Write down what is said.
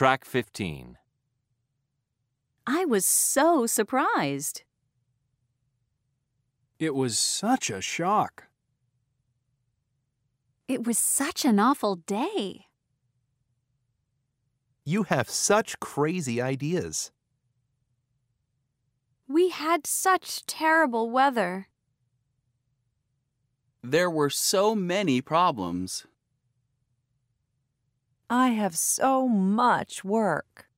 Track 15. I was so surprised. It was such a shock. It was such an awful day. You have such crazy ideas. We had such terrible weather. There were so many problems. I have so much work.